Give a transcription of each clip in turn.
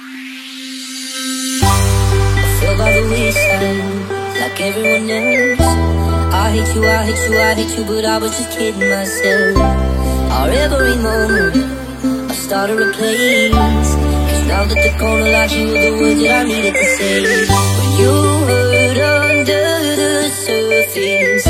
I Feel by the wayside, like everyone else. I hate you, I hate you, I hate you, but I was just kidding myself. Our every moment, I started to place. Cause now that the corner light, you were the words that I needed to say. When you hurt under the surface.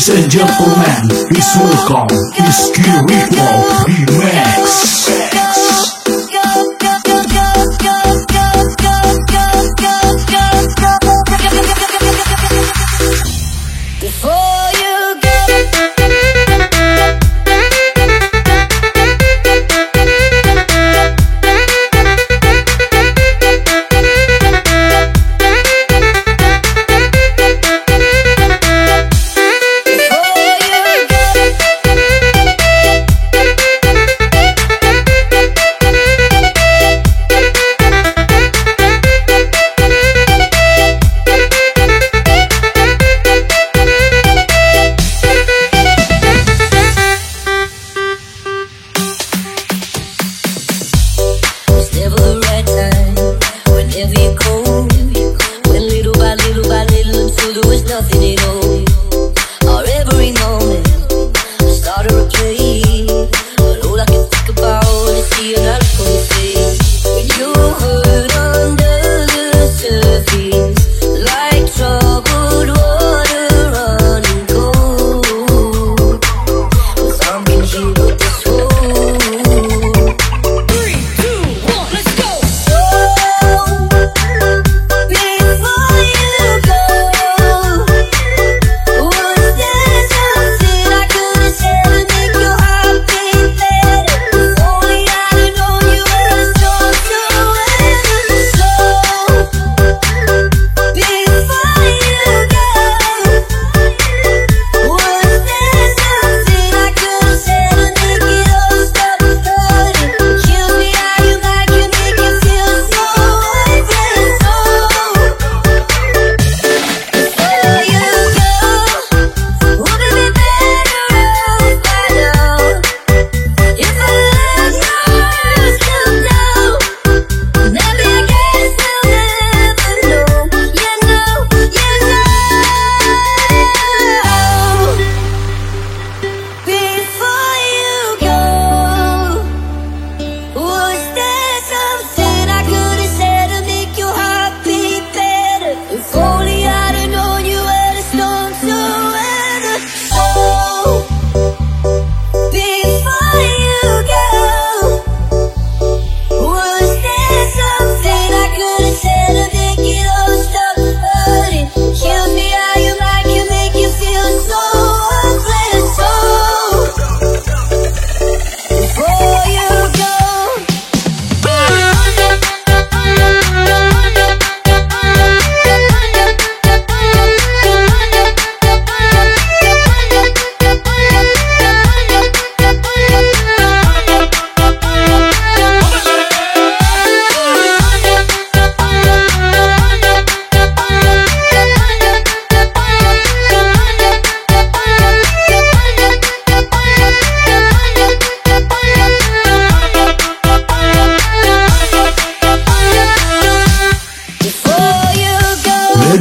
Ladies and gentlemen, it's welcome, it's Kirito Remax.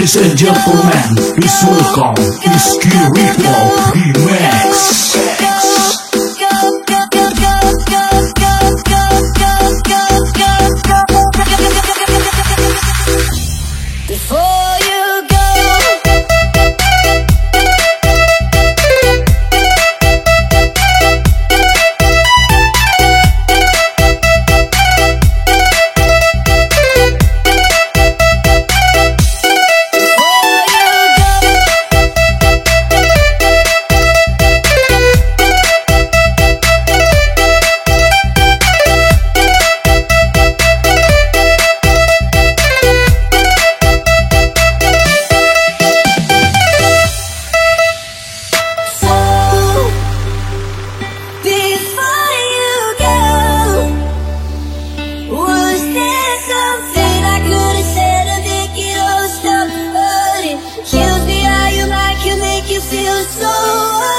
Ladies and gentlemen, please welcome Iski Ripple Remix. You